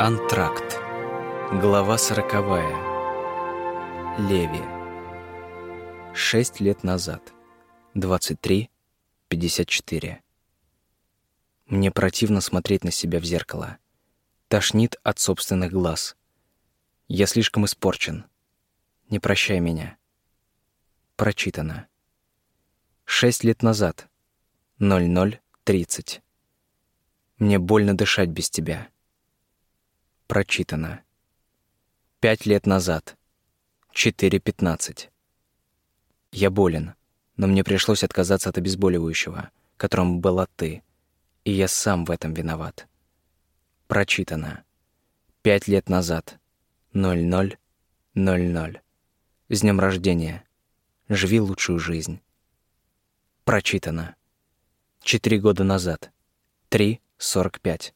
Антракт. Глава сороковая. Леви. Шесть лет назад. 23.54. Мне противно смотреть на себя в зеркало. Тошнит от собственных глаз. Я слишком испорчен. Не прощай меня. Прочитано. Шесть лет назад. 00.30. Мне больно дышать без тебя. Прочитано. Пять лет назад. 4.15. Я болен, но мне пришлось отказаться от обезболивающего, которым была ты, и я сам в этом виноват. Прочитано. Пять лет назад. 00.00. С днем рождения. Живи лучшую жизнь. Прочитано. Четыре года назад. 3.45.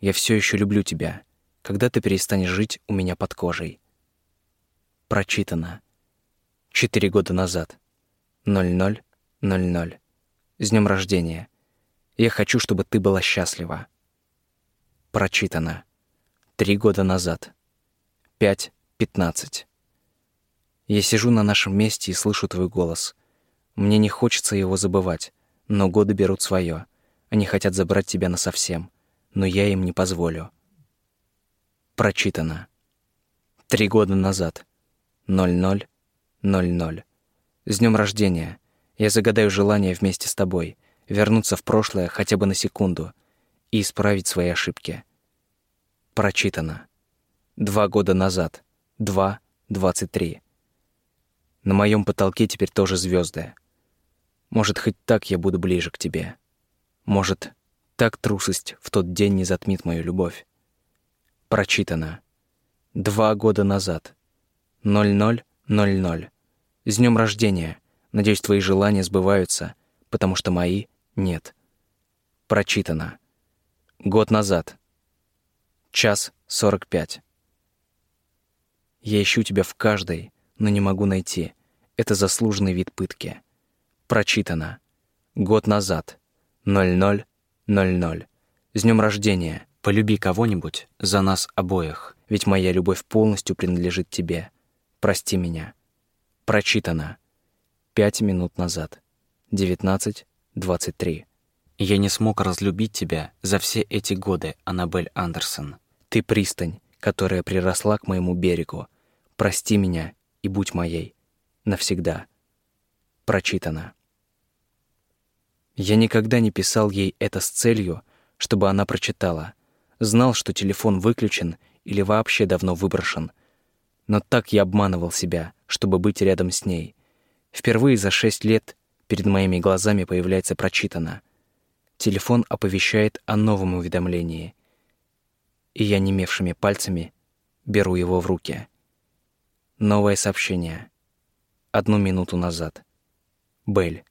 Я все еще люблю тебя когда ты перестанешь жить у меня под кожей. Прочитано. Четыре года назад. 00.00. С днем рождения. Я хочу, чтобы ты была счастлива. Прочитано. Три года назад. 5.15. Я сижу на нашем месте и слышу твой голос. Мне не хочется его забывать, но годы берут свое. Они хотят забрать тебя насовсем, но я им не позволю. Прочитано. Три года назад. 00.00. С днем рождения. Я загадаю желание вместе с тобой вернуться в прошлое хотя бы на секунду и исправить свои ошибки. Прочитано. Два года назад. 2.23. На моем потолке теперь тоже звезды. Может, хоть так я буду ближе к тебе. Может, так трусость в тот день не затмит мою любовь. Прочитано. Два года назад. 00.00. С днем рождения. Надеюсь, твои желания сбываются, потому что мои — нет. Прочитано. Год назад. Час сорок пять. Я ищу тебя в каждой, но не могу найти. Это заслуженный вид пытки. Прочитано. Год назад. 00.00. С днем рождения. Полюби кого-нибудь за нас обоих, ведь моя любовь полностью принадлежит тебе. Прости меня. Прочитано. Пять минут назад. 19.23. Я не смог разлюбить тебя за все эти годы, Аннабель Андерсон. Ты пристань, которая приросла к моему берегу. Прости меня и будь моей. Навсегда. Прочитано. Я никогда не писал ей это с целью, чтобы она прочитала знал, что телефон выключен или вообще давно выброшен. Но так я обманывал себя, чтобы быть рядом с ней. Впервые за шесть лет перед моими глазами появляется прочитано. Телефон оповещает о новом уведомлении. И я немевшими пальцами беру его в руки. Новое сообщение. Одну минуту назад. Белль.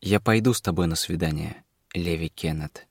Я пойду с тобой на свидание, Леви Кеннет.